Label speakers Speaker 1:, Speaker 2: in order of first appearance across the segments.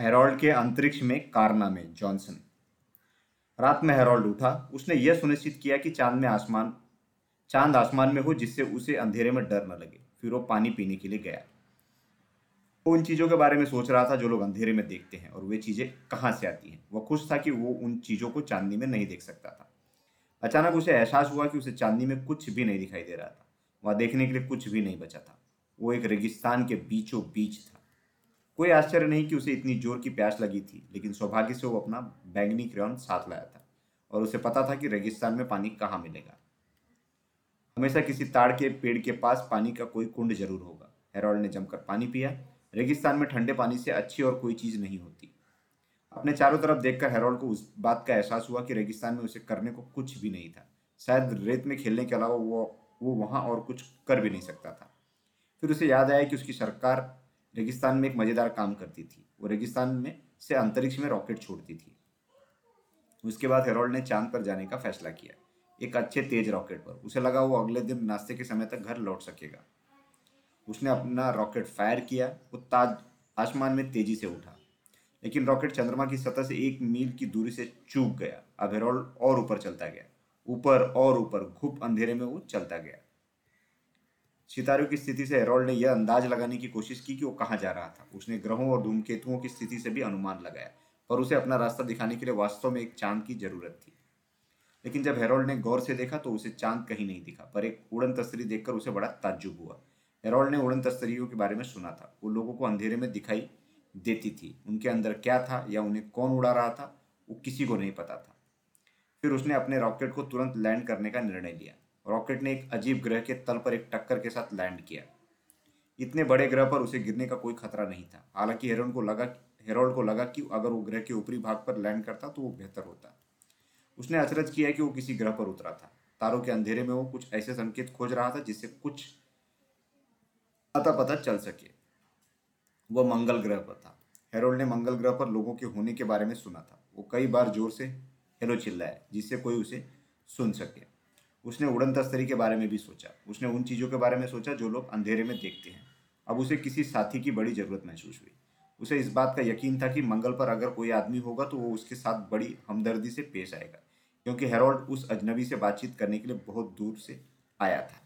Speaker 1: Harold के अंतरिक्ष में कारनामे जॉनसन। रात में हेरोल्ड उठा। उसने यह सुनिश्चित किया कि चाँद में आसमान, चाँद आसमान में हो, जिससे उसे अंधेरे में डर न लगे। फिर वो पानी पीने के लिए गया। वो उन चीज़ों के बारे में सोच रहा था जो लोग अंधेरे में देखते हैं, और वे चीज़ें कहाँ से आती हैं। वह खुश था कि वो उन चीज़ों को चांदनी में नहीं देख सकता था। अचानक उसे एहसास हुआ कि उसे चांदनी में कुछ भी नहीं दिखाई दे रहा था। वह देखने के लिए कुछ भी नहीं बचा था। वो एक रेगिस्तान के बीचों बीच था। कोई आश्चर्य नहीं कि उसे इतनी ज़ोर की प्यास लगी थी, लेकिन सौभाग्य से वो अपना बैंगनी क्रेन साथ लाया था और उसे पता था कि रेगिस्तान में पानी कहाँ मिलेगा। हमेशा किसी ताड़ के पेड़ के पास पानी का कोई कुंड ज़रूर होगा। हेरोल्ड ने जमकर पानी पिया। रेगिस्तान में ठंडे पानी से अच्छी और कोई चीज़ नहीं होती। अपने चारों तरफ़ देखकर हेरोल्ड को उस बात का एहसास हुआ कि रेगिस्तान में उसे करने को कुछ भी नहीं था। शायद रेत में खेलने के अलावा वो वो वहाँ और कुछ कर भी नहीं सकता था। फिर उसे याद आया कि उसकी सरकार रेगिस्तान में एक मज़ेदार काम करती थी। वो रेगिस्तान में से अंतरिक्ष में रॉकेट छोड़ती थी। उसके बाद हेरोल्ड ने चाँद पर जाने का फैसला किया। एक अच्छे तेज रॉकेट पर। उसे लगा वो अगले दिन नाश्ते के समय तक घर लौट सकेगा। उसने अपना रॉकेट फायर किया। वो ताज, आसमान में तेज़ी से उठा। लेकिन रॉकेट चंद्रमा की सतह से एक मील की दूरी से चूक गया। अब हेरोल्ड और ऊपर चलता गया। ऊपर और ऊपर, घुप अंधेरे में वो चलता गया। सितारों की स्थिति से हेरोल्ड ने यह अंदाज लगाने की कोशिश की कि वो कहाँ जा रहा था। उसने ग्रहों और धूमकेतुओं की स्थिति से भी अनुमान लगाया, पर उसे अपना रास्ता दिखाने के लिए वास्तव में एक चाँद की ज़रूरत थी। लेकिन जब हेरोल्ड ने गौर से देखा तो उसे चाँद कहीं नहीं दिखा, पर एक उड़न तस्तरी देखकर उसे बड़ा ताज्जुब हुआ। हेरोल्ड ने उड़न तस्तरियों के बारे में सुना था। वो लोगों को अंधेरे में दिखाई देती थी। उनके अंदर क्या था या उन्हें कौन उड़ा रहा था, वो किसी को नहीं पता था। फिर उसने अपने रॉकेट को तुरंत लैंड करने का निर्णय लिया। रॉकेट ने एक अजीब ग्रह के तल पर एक टक्कर के साथ लैंड किया। इतने बड़े ग्रह पर उसे गिरने का कोई खतरा नहीं था। हालाँकि हेरोन को लगा हेरोल्ड को लगा कि अगर वो ग्रह के ऊपरी भाग पर लैंड करता तो वो बेहतर होता। उसने अचरज किया कि वो किसी ग्रह पर उतरा था। तारों के अंधेरे में वो कुछ ऐसे संकेत खोज रहा था जिससे कुछ अता पता चल सके। वह मंगल ग्रह पर था। हेरोल्ड ने मंगल ग्रह पर लोगों के होने के बारे में सुना था। वो कई बार ज़ोर से हेलो चिल्लाया, जिससे कोई उसे सुन सके। उसने उड़न तस्तरी के बारे में भी सोचा। उसने उन चीज़ों के बारे में सोचा जो लोग अंधेरे में देखते हैं। अब उसे किसी साथी की बड़ी ज़रूरत महसूस हुई। उसे इस बात का यकीन था कि मंगल पर अगर कोई आदमी होगा तो वो उसके साथ बड़ी हमदर्दी से पेश आएगा, क्योंकि हेरोल्ड उस अजनबी से बातचीत करने के लिए बहुत दूर से आया था।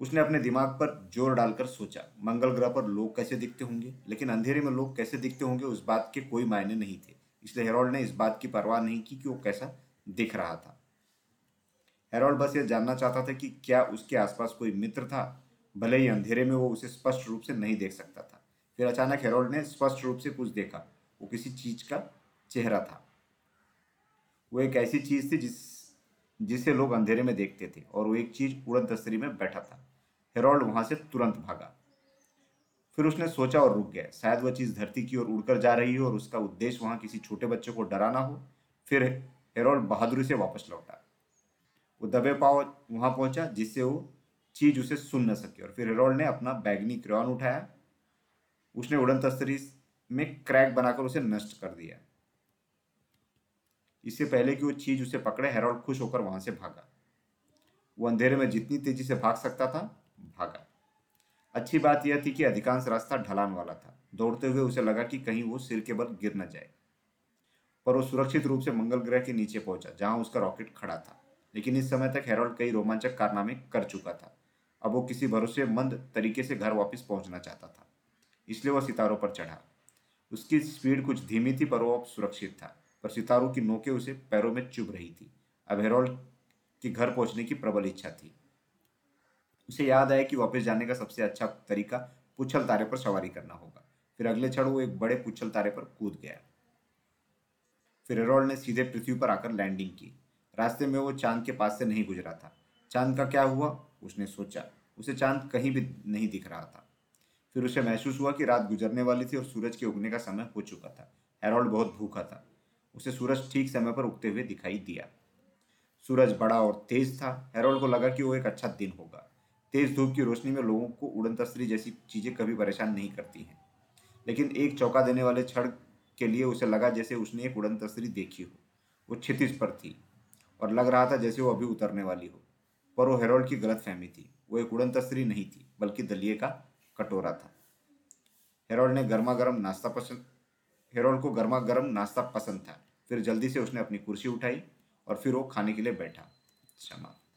Speaker 1: उसने अपने दिमाग पर ज़ोर डालकर सोचा, मंगल ग्रह पर लोग कैसे दिखते होंगे? लेकिन अंधेरे में लोग कैसे दिखते होंगे उस बात के कोई मायने नहीं थे। इसलिए हेरोल्ड ने इस बात की परवाह नहीं की कि वो कैसा दिख रहा था। हेरोल्ड बस ये जानना चाहता था कि क्या उसके आसपास कोई मित्र था? भले ही अंधेरे में वो उसे स्पष्ट रूप से नहीं देख सकता था। फिर अचानक हेरोल्ड ने स्पष्ट रूप से कुछ देखा। वो किसी चीज़ का चेहरा था। वो एक ऐसी चीज़ थी जिस, जिसे लोग अंधेरे में देखते थे और वो एक चीज़ उड़न दस्तरी में बैठा था। हेरोल्ड वहाँ से तुरंत भागा। फिर उसने सोचा और रुक गया। शायद वह चीज़ धरती की ओर उड़कर जा रही हो और उसका उद्देश्य वहाँ किसी छोटे बच्चे को डराना हो। फिर हेरोल्ड बहादुरी से वापस लौटा। वो दबे पाव वहाँ पहुँचा, जिससे वो चीज़ उसे सुन न सके। और फिर हेरोल्ड ने अपना बैगनी क्रेन उठाया। उसने उड़न तस्तरी में क्रैक बनाकर उसे नष्ट कर दिया। इससे पहले कि वो चीज़ उसे पकड़े, हेरोल्ड खुश होकर वहाँ से भागा। वो अंधेरे में जितनी तेज़ी से भाग सकता था, भागा। अच्छी बात यह थी कि अधिकांश रास्ता ढलान वाला था। दौड़ते हुए उसे लगा कि कहीं वो सिर के बल गिर न जाए। पर वो सुरक्षित रूप से मंगल ग्रह के नीचे पहुँचा, जहाँ उसका रॉकेट खड़ा था। लेकिन इस समय तक हेरोल्ड कई रोमांचक कारनामे कर चुका था। अब वो किसी भरोसेमंद तरीके से घर वापस पहुँचना चाहता था, इसलिए वह सितारों पर चढ़ा। उसकी स्पीड कुछ धीमी थी, पर वो अब सुरक्षित था, पर सितारों की नोकें उसे पैरों में चुभ रही थी। अब हेरोल्ड की घर पहुँचने की प्रबल इच्छा थी। उसे याद आया कि वापस जाने का सबसे अच्छा तरीका पुछल तारे पर सवारी करना होगा। फिर अगले क्षण वो एक बड़े पुछल तारे पर कूद गया। फिर हेरोल्ड ने सीधे पृथ्वी पर आकर लैंडिंग की। रास्ते में वो चाँद के पास से नहीं गुजरा था। चाँद का क्या हुआ? उसने सोचा। उसे चाँद कहीं भी नहीं दिख रहा था। फिर उसे महसूस हुआ कि रात गुजरने वाली थी और सूरज के उगने का समय हो चुका था। हेरोल्ड बहुत भूखा था। उसे सूरज ठीक समय पर उगते हुए दिखाई दिया। सूरज बड़ा और तेज था। हेरोल्ड को लगा कि वो एक अच्छा दिन होगा। तेज धूप की रोशनी में लोगों को उड़न तस्त्री जैसी चीज़ें कभी परेशान नहीं करती हैं। लेकिन एक चौका देने वाले क्षण के लिए उसे लगा जैसे उसने एक उड़न तस्त्री देखी हो। वो क्षितिज पर थी। और लग रहा था जैसे वो अभी उतरने वाली हो। पर वो हेरोल्ड की गलत फहमी थी। वो एक उड़न तस्त्री नहीं थी, बल्कि दलिए का कटोरा था। हेरोल्ड ने गर्मा गर्म नाश्ता पसंद हेरोल्ड को गर्मा गर्म नाश्ता पसंद था। फिर जल्दी से उसने अपनी कुर्सी उठाई और फिर वो खाने के लिए बैठा। क्षमा